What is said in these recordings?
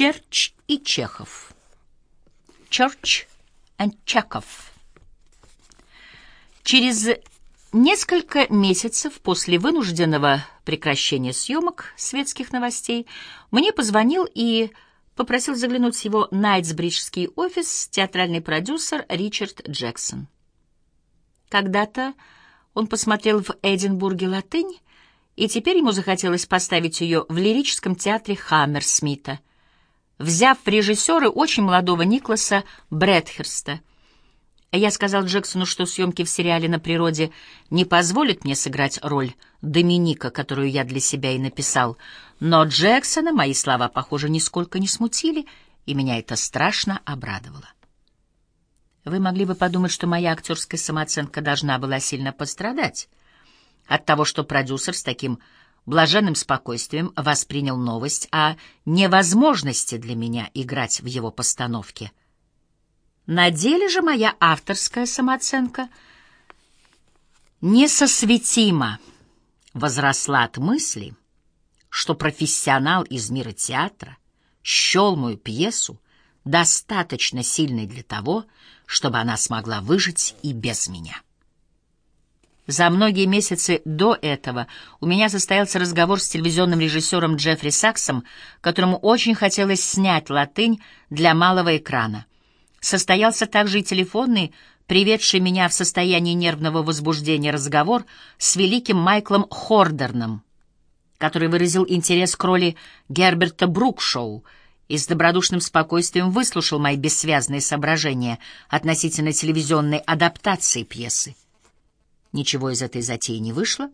Черч и Чехов. Church and Чехов. Через несколько месяцев после вынужденного прекращения съемок светских новостей мне позвонил и попросил заглянуть в его Найтсбриджский офис театральный продюсер Ричард Джексон. Когда-то он посмотрел в Эдинбурге латынь, и теперь ему захотелось поставить ее в лирическом театре Хаммерсмита, взяв в режиссеры очень молодого Никласа Брэдхерста. Я сказал Джексону, что съемки в сериале «На природе» не позволят мне сыграть роль Доминика, которую я для себя и написал, но Джексона мои слова, похоже, нисколько не смутили, и меня это страшно обрадовало. Вы могли бы подумать, что моя актерская самооценка должна была сильно пострадать от того, что продюсер с таким блаженным спокойствием воспринял новость о невозможности для меня играть в его постановке. На деле же моя авторская самооценка несосветимо возросла от мысли, что профессионал из мира театра счел мою пьесу достаточно сильной для того, чтобы она смогла выжить и без меня. За многие месяцы до этого у меня состоялся разговор с телевизионным режиссером Джеффри Саксом, которому очень хотелось снять латынь для малого экрана. Состоялся также и телефонный, приведший меня в состояние нервного возбуждения разговор с великим Майклом Хордерном, который выразил интерес к роли Герберта Брукшоу и с добродушным спокойствием выслушал мои бессвязные соображения относительно телевизионной адаптации пьесы. Ничего из этой затеи не вышло,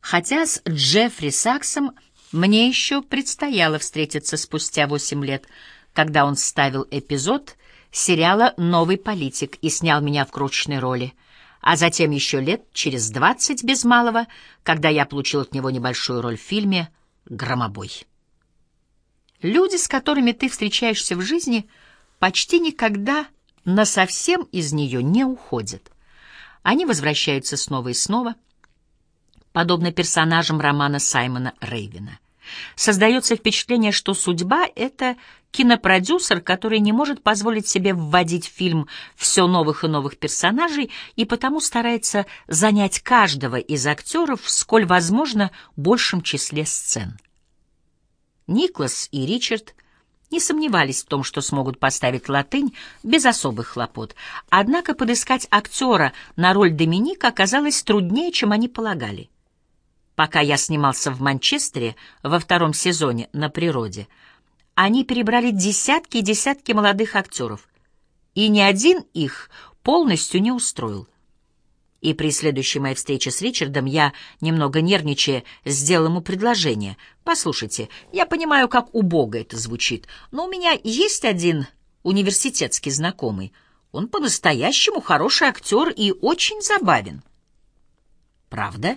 хотя с Джеффри Саксом мне еще предстояло встретиться спустя восемь лет, когда он ставил эпизод сериала «Новый политик» и снял меня в кручечной роли, а затем еще лет через двадцать без малого, когда я получил от него небольшую роль в фильме «Громобой». Люди, с которыми ты встречаешься в жизни, почти никогда насовсем из нее не уходят. Они возвращаются снова и снова, подобно персонажам романа Саймона Рейвена. Создается впечатление, что судьба — это кинопродюсер, который не может позволить себе вводить в фильм все новых и новых персонажей и потому старается занять каждого из актеров в сколь возможно большем числе сцен. Никлас и Ричард — не сомневались в том, что смогут поставить латынь без особых хлопот. Однако подыскать актера на роль Доминика оказалось труднее, чем они полагали. Пока я снимался в Манчестере во втором сезоне «На природе», они перебрали десятки и десятки молодых актеров, и ни один их полностью не устроил и при следующей моей встрече с Ричардом я, немного нервничая, сделал ему предложение. «Послушайте, я понимаю, как убого это звучит, но у меня есть один университетский знакомый. Он по-настоящему хороший актер и очень забавен». «Правда?»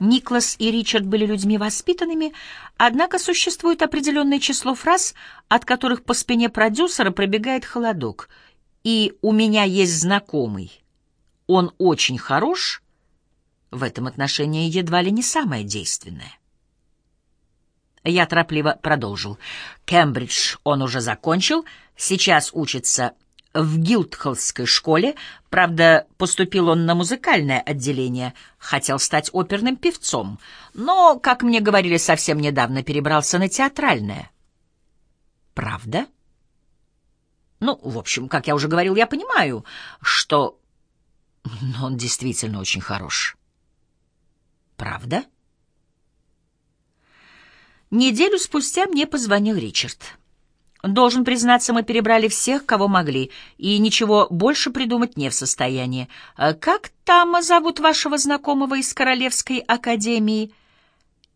Никлас и Ричард были людьми воспитанными, однако существует определенное число фраз, от которых по спине продюсера пробегает холодок. «И у меня есть знакомый» он очень хорош, в этом отношении едва ли не самое действенное. Я торопливо продолжил. Кембридж он уже закончил, сейчас учится в Гилдхоллской школе, правда, поступил он на музыкальное отделение, хотел стать оперным певцом, но, как мне говорили совсем недавно, перебрался на театральное. Правда? Ну, в общем, как я уже говорил, я понимаю, что но он действительно очень хорош. Правда? Неделю спустя мне позвонил Ричард. Должен признаться, мы перебрали всех, кого могли, и ничего больше придумать не в состоянии. Э, как там зовут вашего знакомого из Королевской академии?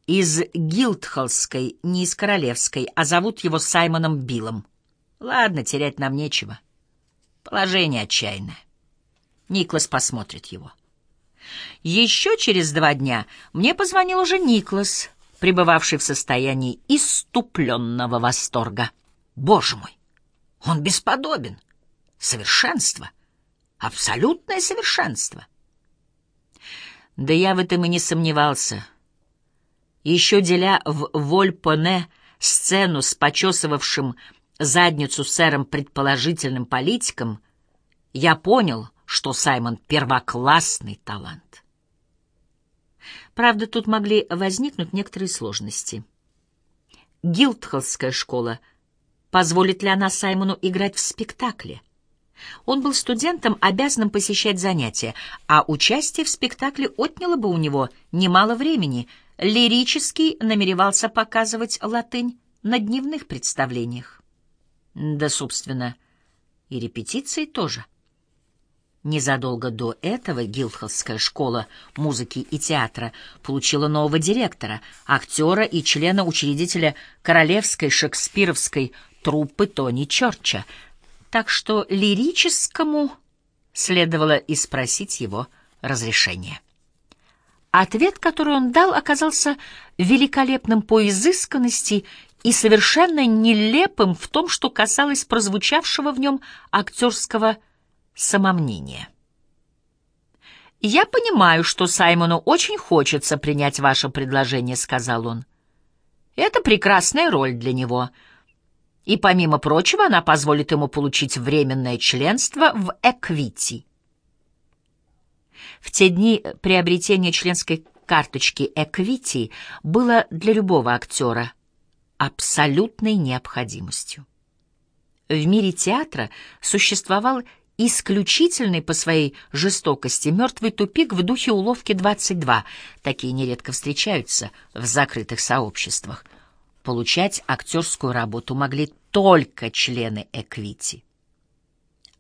Из Гилдхоллской, не из Королевской, а зовут его Саймоном Биллом. Ладно, терять нам нечего. Положение отчаянное. Никлас посмотрит его. Еще через два дня мне позвонил уже Никлас, пребывавший в состоянии иступленного восторга. Боже мой, он бесподобен. Совершенство. Абсолютное совершенство. Да я в этом и не сомневался. Еще деля в Вольпоне сцену с почесывавшим задницу сэром предположительным политиком, я понял, что Саймон — первоклассный талант. Правда, тут могли возникнуть некоторые сложности. Гилдхоллская школа, позволит ли она Саймону играть в спектакле? Он был студентом, обязанным посещать занятия, а участие в спектакле отняло бы у него немало времени. Лирический намеревался показывать латынь на дневных представлениях. Да, собственно, и репетиции тоже. Незадолго до этого Гилдхоллская школа музыки и театра получила нового директора, актера и члена-учредителя Королевской шекспировской труппы Тони Чорча — так что лирическому следовало и спросить его разрешения. Ответ, который он дал, оказался великолепным по изысканности и совершенно нелепым в том, что касалось прозвучавшего в нем актерского самомнения. «Я понимаю, что Саймону очень хочется принять ваше предложение», — сказал он. «Это прекрасная роль для него», — и, помимо прочего, она позволит ему получить временное членство в Эквити. В те дни приобретение членской карточки Эквити было для любого актера абсолютной необходимостью. В мире театра существовал исключительный по своей жестокости мертвый тупик в духе уловки 22. Такие нередко встречаются в закрытых сообществах — получать актерскую работу могли только члены Эквити.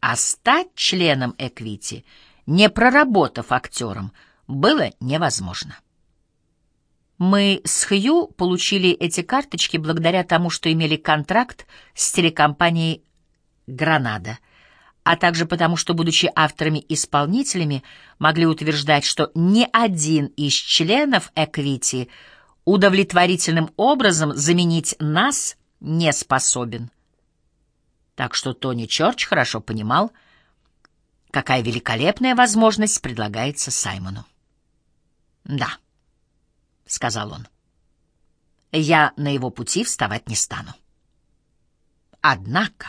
А стать членом Эквити, не проработав актером, было невозможно. Мы с Хью получили эти карточки благодаря тому, что имели контракт с телекомпанией «Гранада», а также потому, что, будучи авторами-исполнителями, могли утверждать, что ни один из членов Эквити – удовлетворительным образом заменить нас не способен. Так что Тони Чорч хорошо понимал, какая великолепная возможность предлагается Саймону. «Да», — сказал он, — «я на его пути вставать не стану». Однако...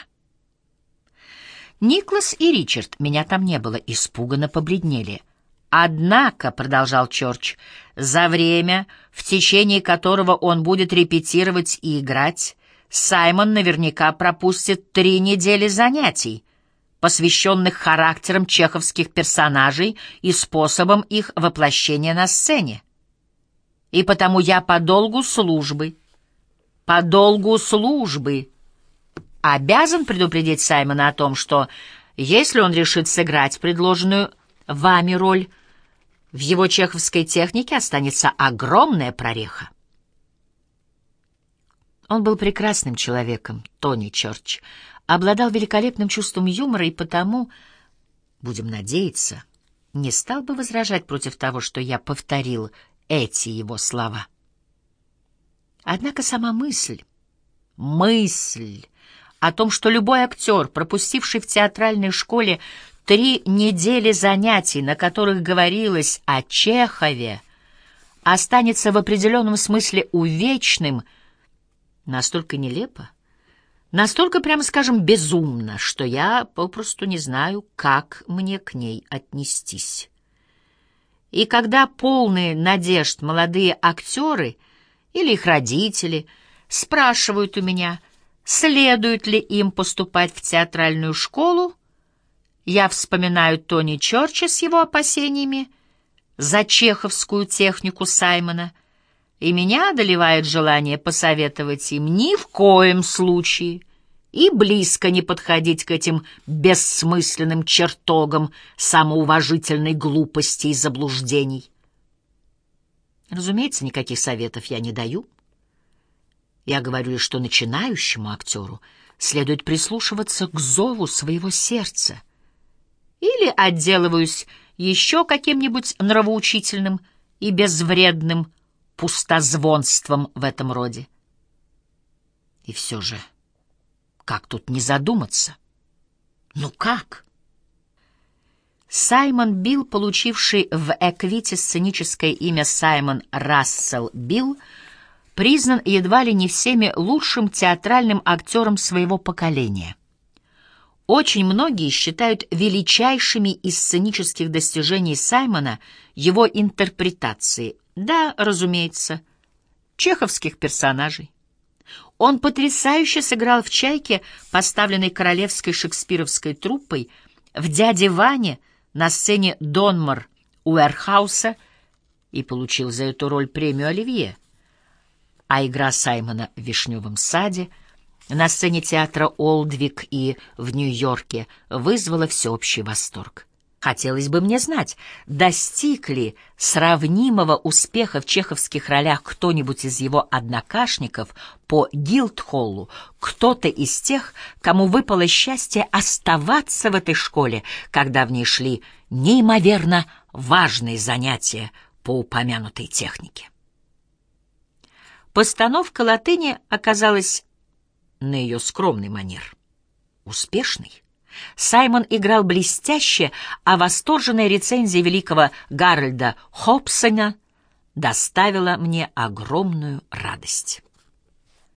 Никлас и Ричард, меня там не было, испуганно побледнели — Однако, — продолжал Чорч, — за время, в течение которого он будет репетировать и играть, Саймон наверняка пропустит три недели занятий, посвященных характерам чеховских персонажей и способам их воплощения на сцене. И потому я по долгу службы, по долгу службы, обязан предупредить Саймона о том, что если он решит сыграть предложенную вами роль, в его чеховской технике останется огромная прореха. Он был прекрасным человеком, Тони Чорч, обладал великолепным чувством юмора и потому, будем надеяться, не стал бы возражать против того, что я повторил эти его слова. Однако сама мысль, мысль о том, что любой актер, пропустивший в театральной школе Три недели занятий, на которых говорилось о Чехове, останется в определенном смысле увечным, настолько нелепо, настолько, прямо скажем, безумно, что я попросту не знаю, как мне к ней отнестись. И когда полные надежд молодые актеры или их родители спрашивают у меня, следует ли им поступать в театральную школу, я вспоминаю Тони Чорча с его опасениями за чеховскую технику Саймона, и меня одолевает желание посоветовать им ни в коем случае и близко не подходить к этим бессмысленным чертогам самоуважительной глупости и заблуждений. Разумеется, никаких советов я не даю. Я говорю что начинающему актеру следует прислушиваться к зову своего сердца — или отделываюсь еще каким-нибудь нравоучительным и безвредным пустозвонством в этом роде. И все же, как тут не задуматься? Ну как? Саймон Билл, получивший в Эквите сценическое имя Саймон Рассел Билл, признан едва ли не всеми лучшим театральным актером своего поколения. Очень многие считают величайшими из сценических достижений Саймона его интерпретации, да, разумеется, чеховских персонажей. Он потрясающе сыграл в «Чайке», поставленной королевской шекспировской труппой, в «Дяде Ване» на сцене Донмар Уэрхауса и получил за эту роль премию «Оливье». А игра Саймона в «Вишневом саде» на сцене театра Олдвик и в Нью-Йорке вызвала всеобщий восторг. Хотелось бы мне знать, достиг ли сравнимого успеха в чеховских ролях кто-нибудь из его однокашников по Гилдхоллу, кто-то из тех, кому выпало счастье оставаться в этой школе, когда в ней шли неимоверно важные занятия по упомянутой технике. Постановка латыни оказалась на ее скромный манер. Успешный. Саймон играл блестяще, а восторженная рецензия великого Гарольда Хобсона доставила мне огромную радость.